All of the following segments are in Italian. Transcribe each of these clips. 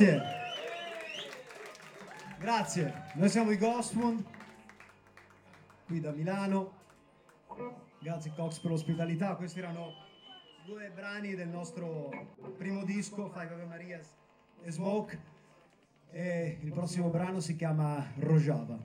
Grazie. Grazie. Noi siamo i Ghostwood, qui da Milano. Grazie Cox per l'ospitalità. Questi erano due brani del nostro primo disco, Five Ave Marias e Smoke. E il prossimo brano si chiama Rojava.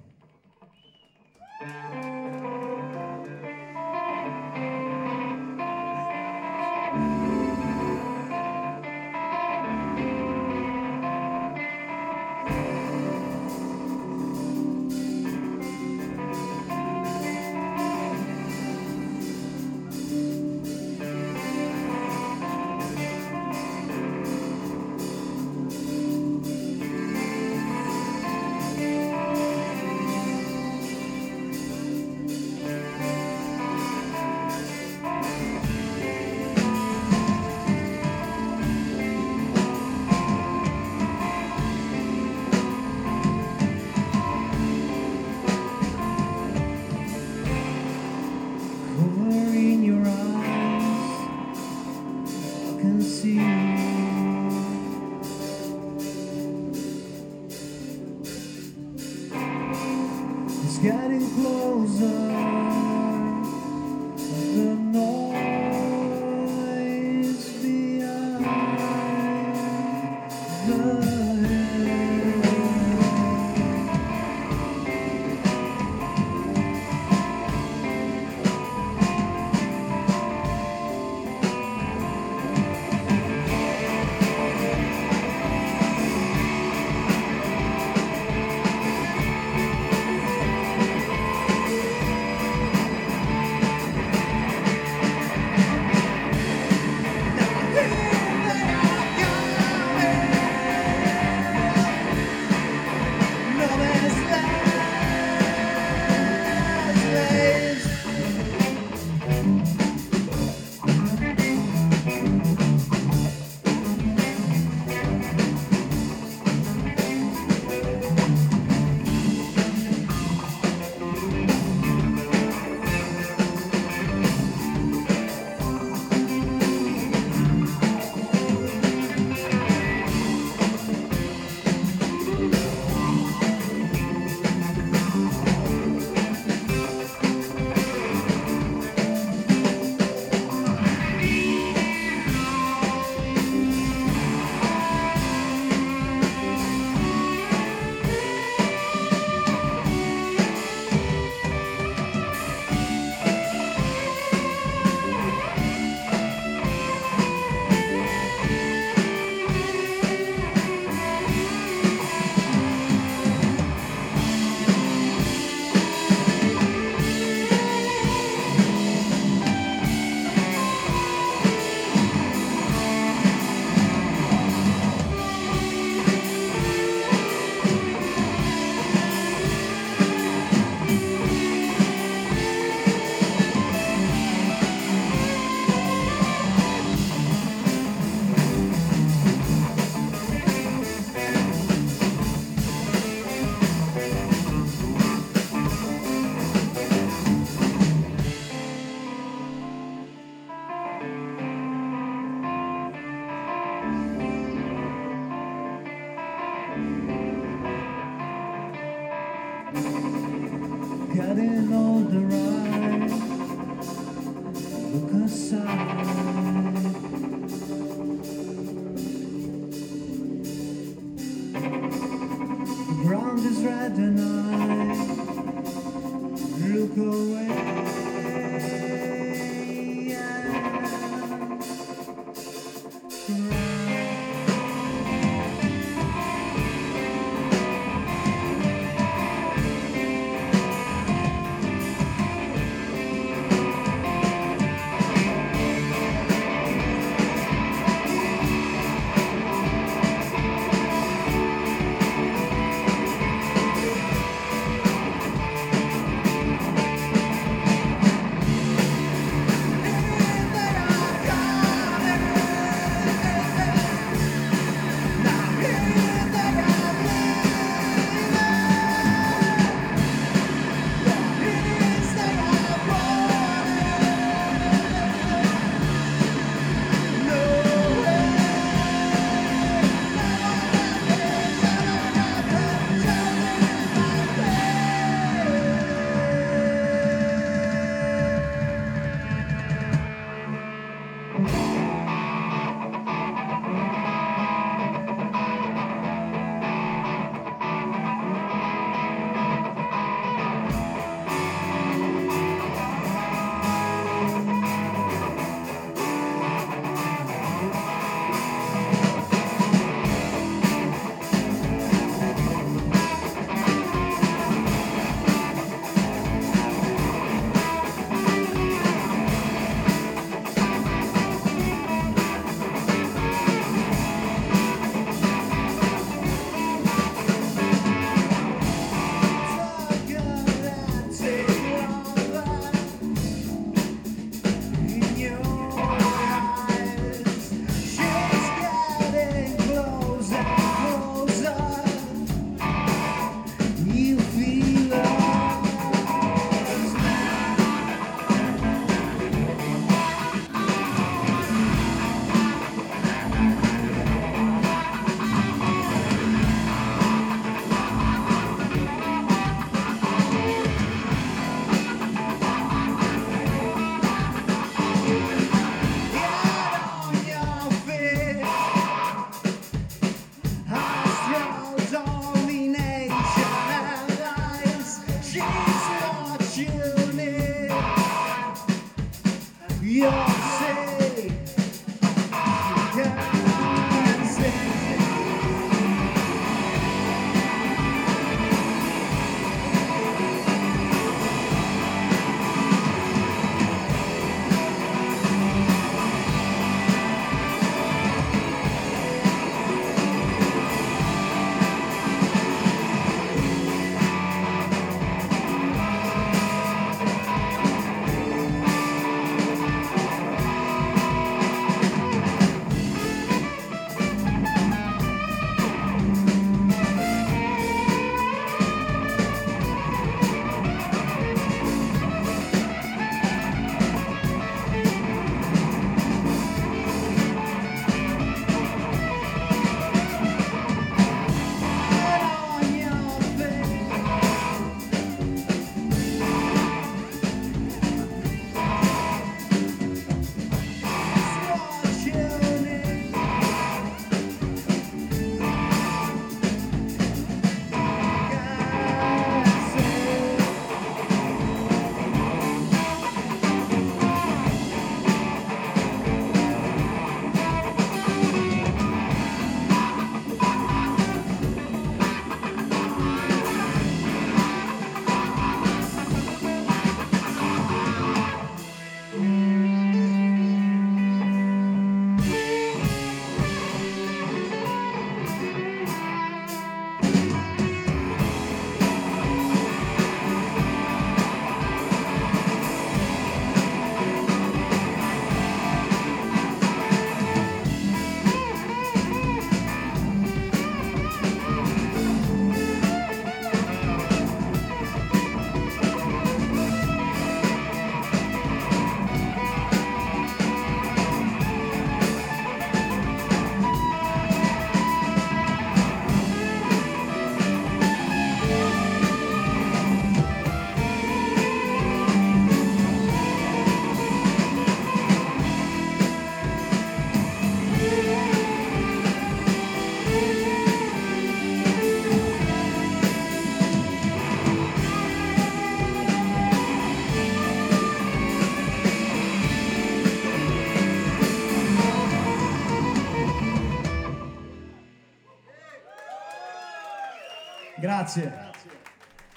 Grazie.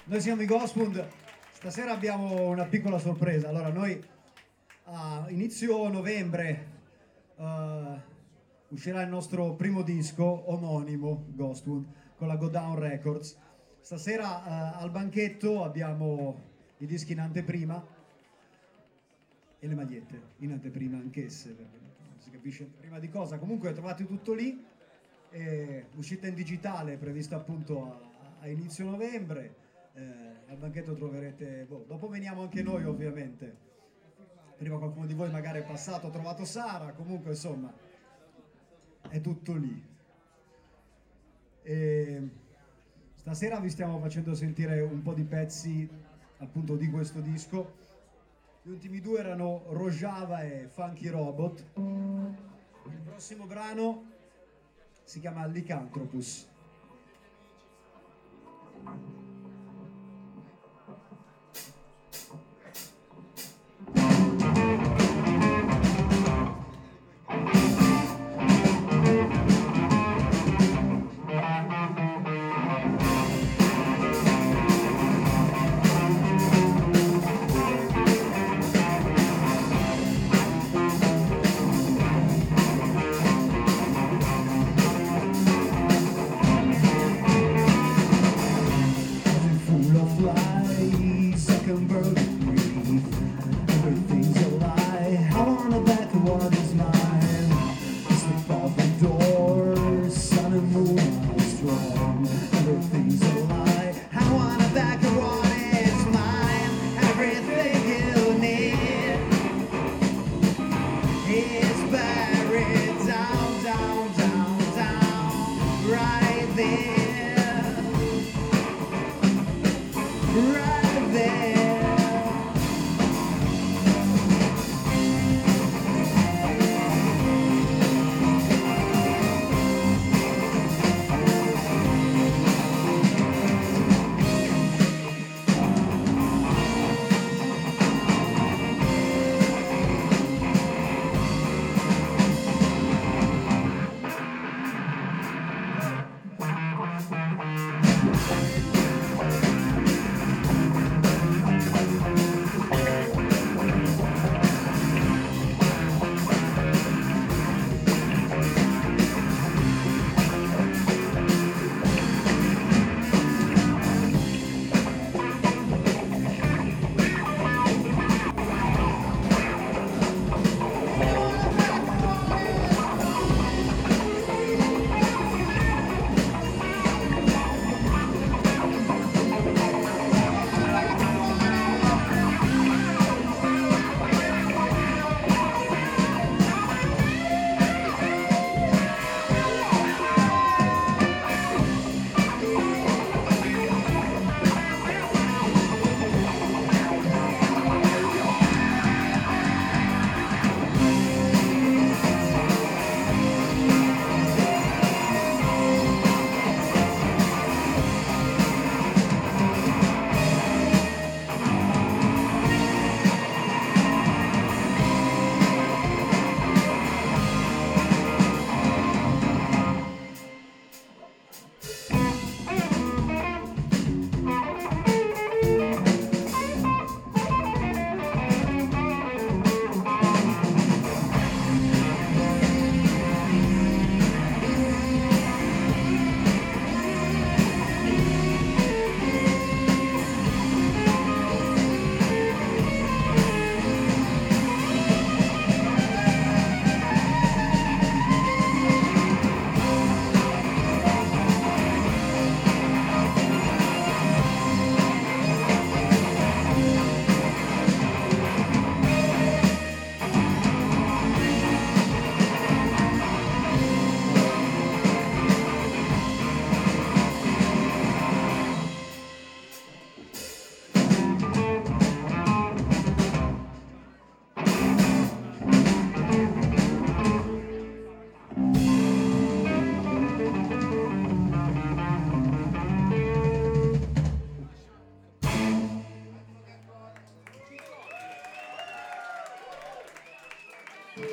Noi siamo i Ghostwood. Stasera abbiamo una piccola sorpresa. Allora, noi a inizio novembre uh, uscirà il nostro primo disco omonimo, Ghostwood, con la Go Down Records. Stasera uh, al banchetto abbiamo i dischi in anteprima e le magliette in anteprima anch'esse, perché non si capisce prima di cosa. Comunque trovate tutto lì. Uscita in digitale prevista appunto a a inizio novembre. Eh, al banchetto troverete, boh, dopo veniamo anche noi ovviamente. Prima qualcuno di voi magari è passato, ha trovato Sara, comunque insomma è tutto lì. E stasera vi stiamo facendo sentire un po' di pezzi appunto di questo disco. Gli ultimi due erano Rojava e Funky Robot. Il prossimo brano si chiama Lycanthropus. Amen.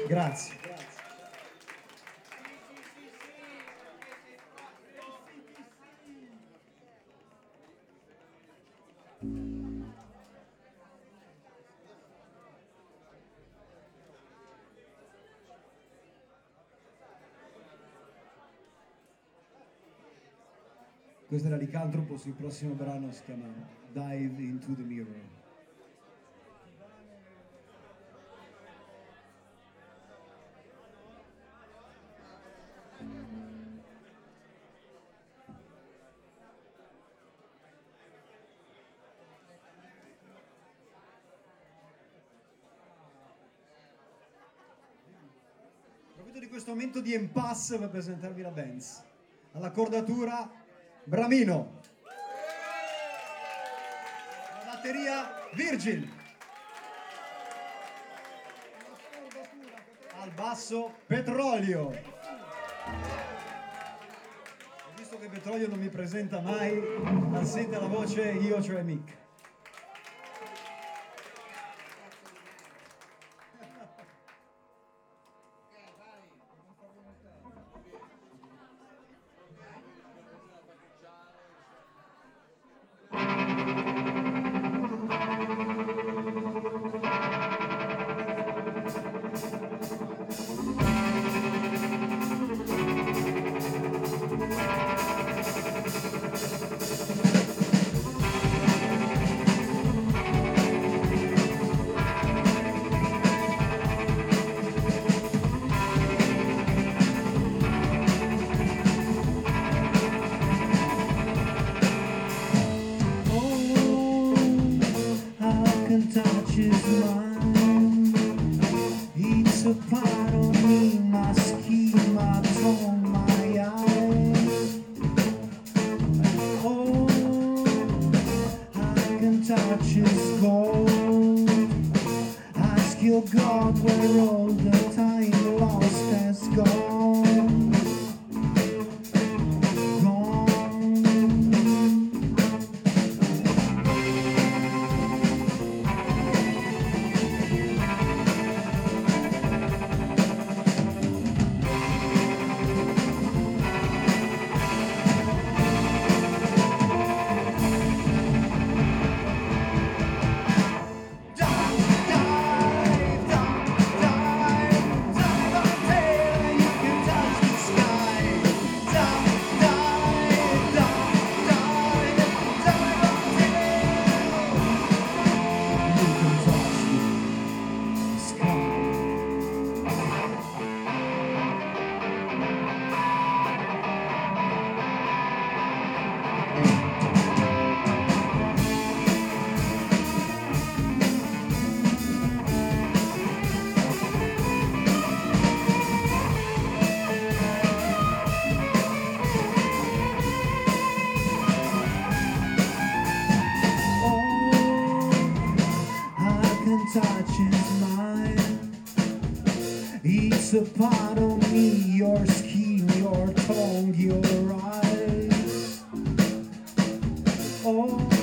Grazie. Questo era Licantropo, il prossimo brano si chiama Dive into the Mirror. Momento di impasse per presentarvi la Benz. Alla cordatura Bramino. La batteria Virgil. Al basso Petrolio. Visto che Petrolio non mi presenta mai, sente la voce io, cioè Mick. home.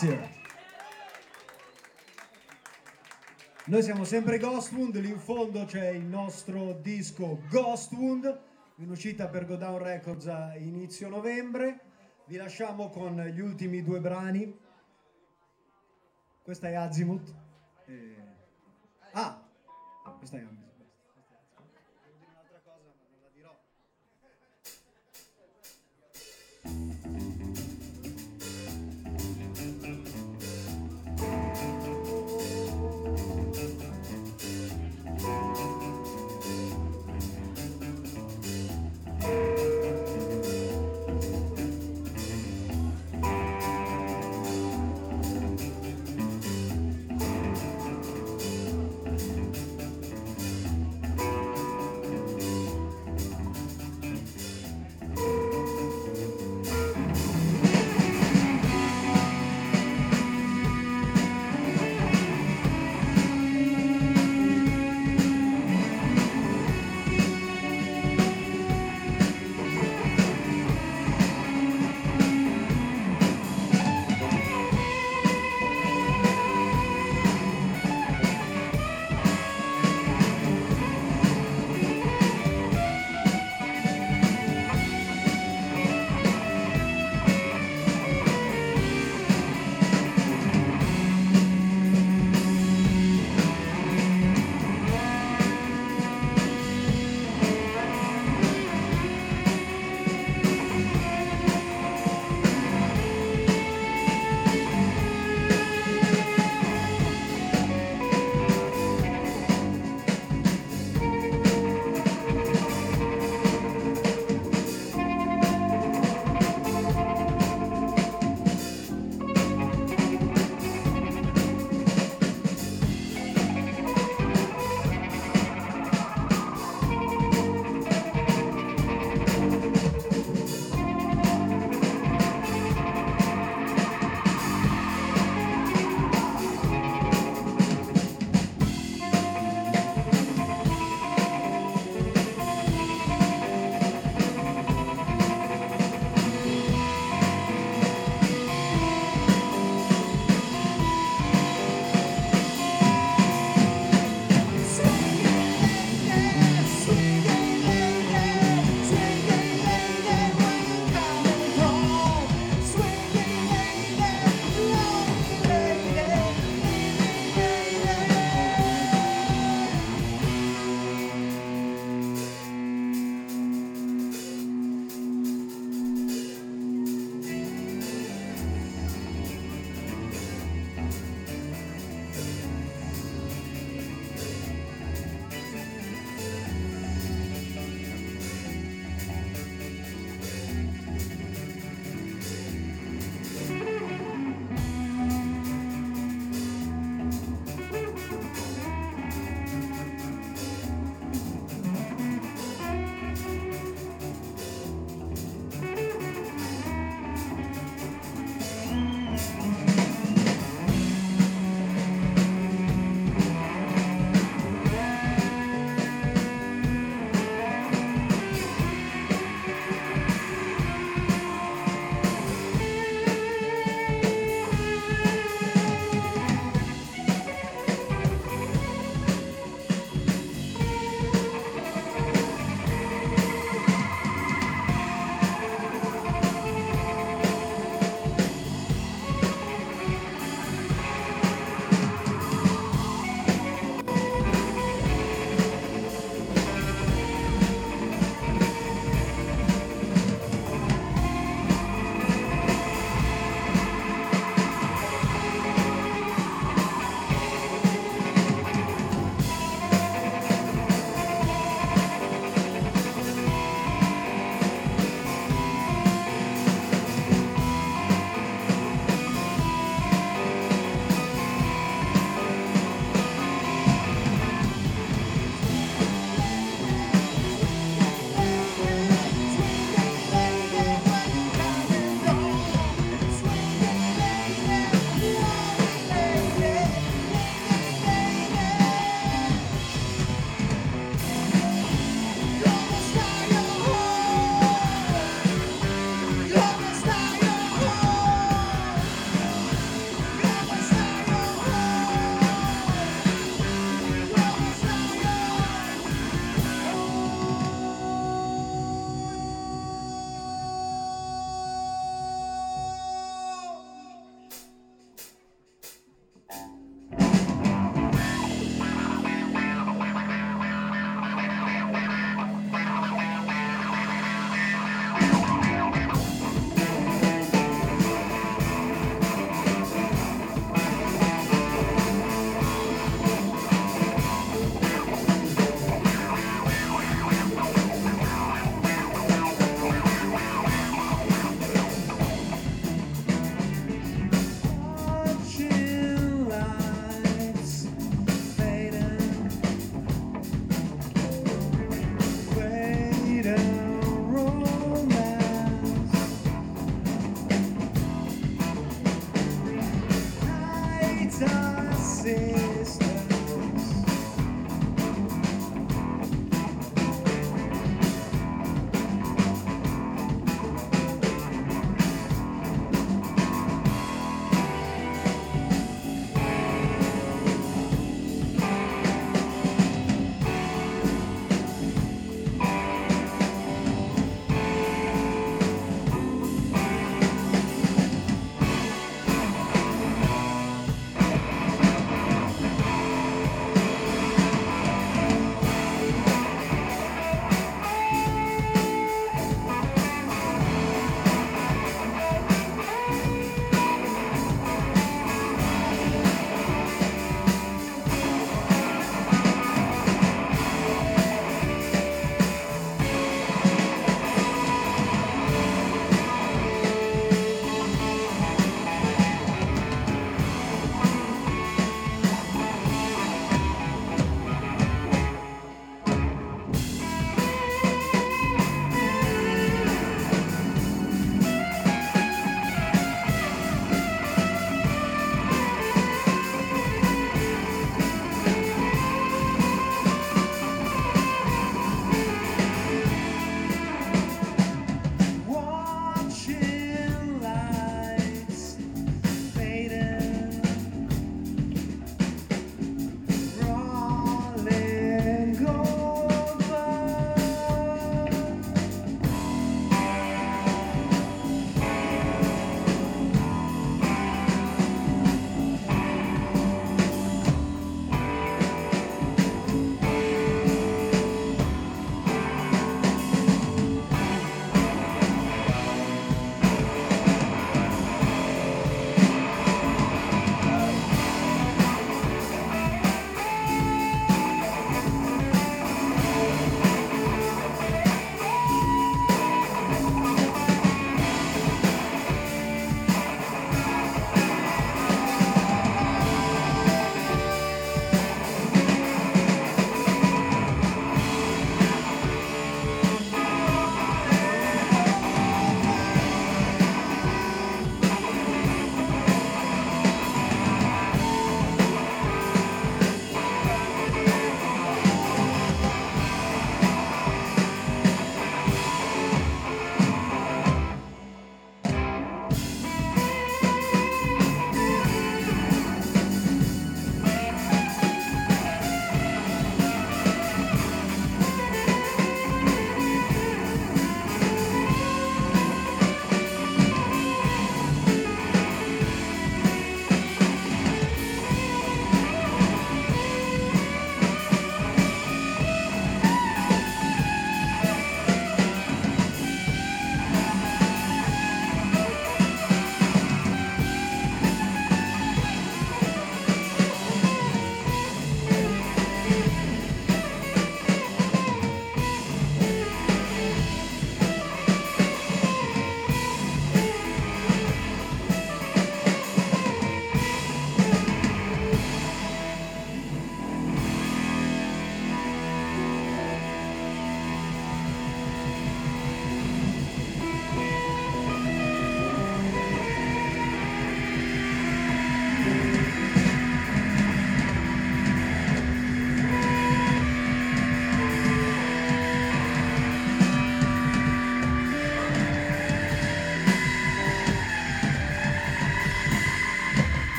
Grazie. Noi siamo sempre Ghostwound, lì in fondo c'è il nostro disco Ghostwound, in uscita per Go Down Records a inizio novembre. Vi lasciamo con gli ultimi due brani. Questa è Azimuth. E... Ah, questa è Azimuth.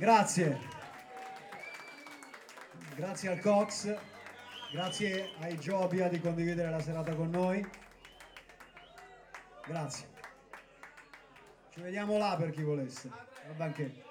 Grazie. Grazie al Cox, grazie ai Giobia di condividere la serata con noi. Grazie. Ci vediamo là per chi volesse, al banchetto.